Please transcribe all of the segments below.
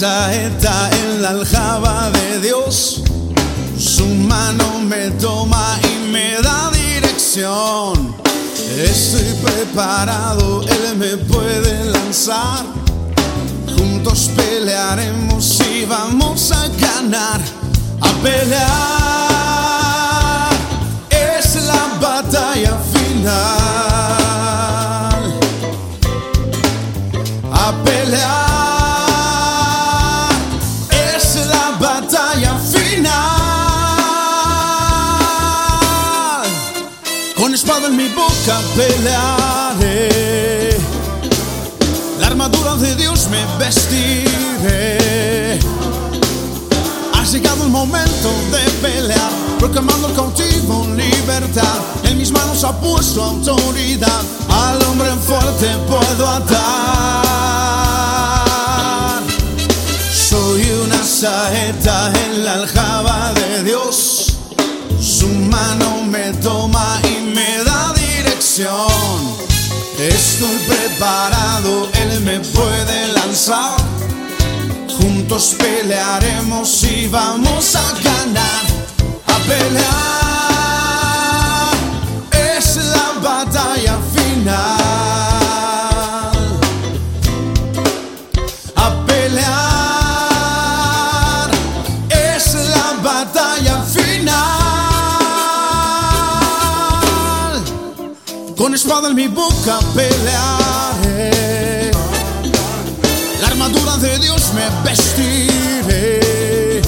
saeta en la aljaba de Dios. Su mano me toma y me da dirección. Estoy preparado, Él me puede lanzar. Juntos pelearemos y vamos a ganar. A pelear es la batalla final. A pelear espada en mi boca pelearé. La armadura de Dios me vestiré. Ha llegado el momento de pelear, proclamando el cautivo libertad. En mis manos ha puesto autoridad, al hombre fuerte puedo atar. Soy una saeta en la aljaba de Dios. Su mano me da Estoy preparado, Él me puede lanzar. Juntos pelearemos y vamos a ganar. A pelear En mi boca pelearé. La armadura de Dios me vestiré.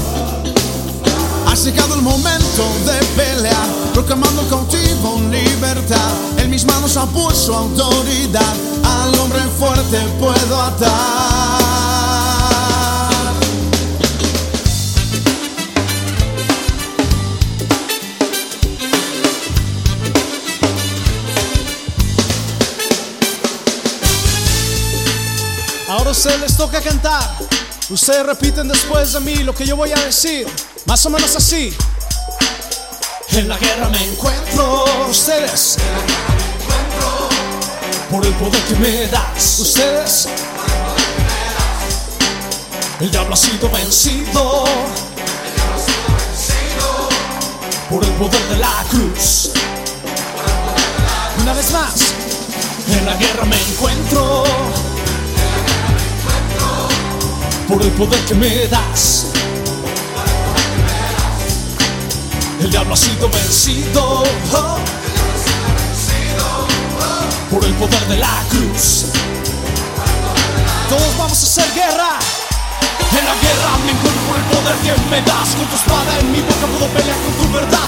Ha llegado el momento de pelear, proclamando cautivo libertad. En mis manos ha puesto autoridad, al hombre fuerte puedo atar. Ahora a ustedes les toca cantar. Ustedes repiten después de mí lo que yo voy a decir. Más o menos así. En la guerra me encuentro. Ustedes. Por el poder que me das. Ustedes. El diablo ha sido vencido. Por el poder de la cruz. Una vez más. En la guerra me encuentro por el poder que me das. El diablo ha sido vencido oh, por el poder de la cruz. Todos vamos a hacer guerra. En la guerra me encuentro por el poder que me das. Con tu espada en mi boca puedo pelear con tu verdad.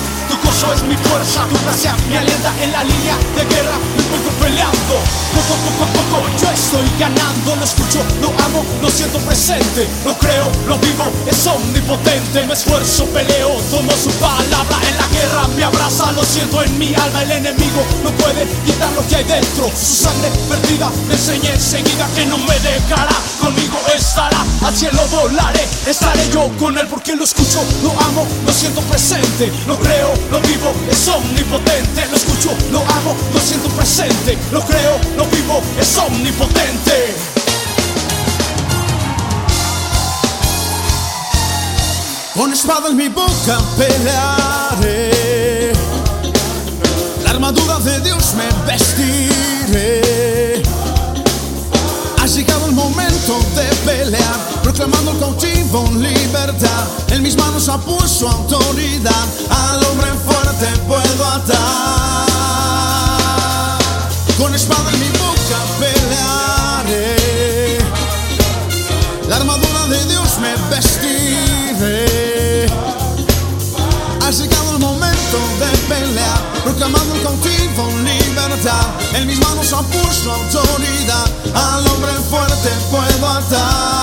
Coso es mi fuerza, tu gracia me alienta en la línea de guerra. Me encuentro peleando. Poco, poco, poco, yo estoy ganando. Lo escucho, lo amo, lo siento presente. Lo creo, lo vivo, es omnipotente. Me esfuerzo, peleo, tomo su palabra. En la guerra me abraza, lo siento en mi alma. El enemigo no puede quitar lo que hay dentro. Su sangre perdida me enseña enseguida que no me dejará. Conmigo estará, al cielo volaré. Estaré yo con él porque lo escucho, lo amo, lo siento presente. Lo creo, lo vivo, es omnipotente. Lo escucho, lo amo, lo siento presente. Lo creo, lo vivo, es omnipotente. Con espada en mi boca pelearé. La armadura de Dios me vestiré. Ha llegado el momento de pelear, proclamando el cautivo libertad. En mis manos ha puesto autoridad, al hombre fuerte puedo atar. Con espada en mi boca pelearé. La armadura de Dios me vestiré. Ha llegado el momento de pelear, proclamando el cautivo libertad. En mis manos ha puesto autoridad, al hombre fuerte puedo atar.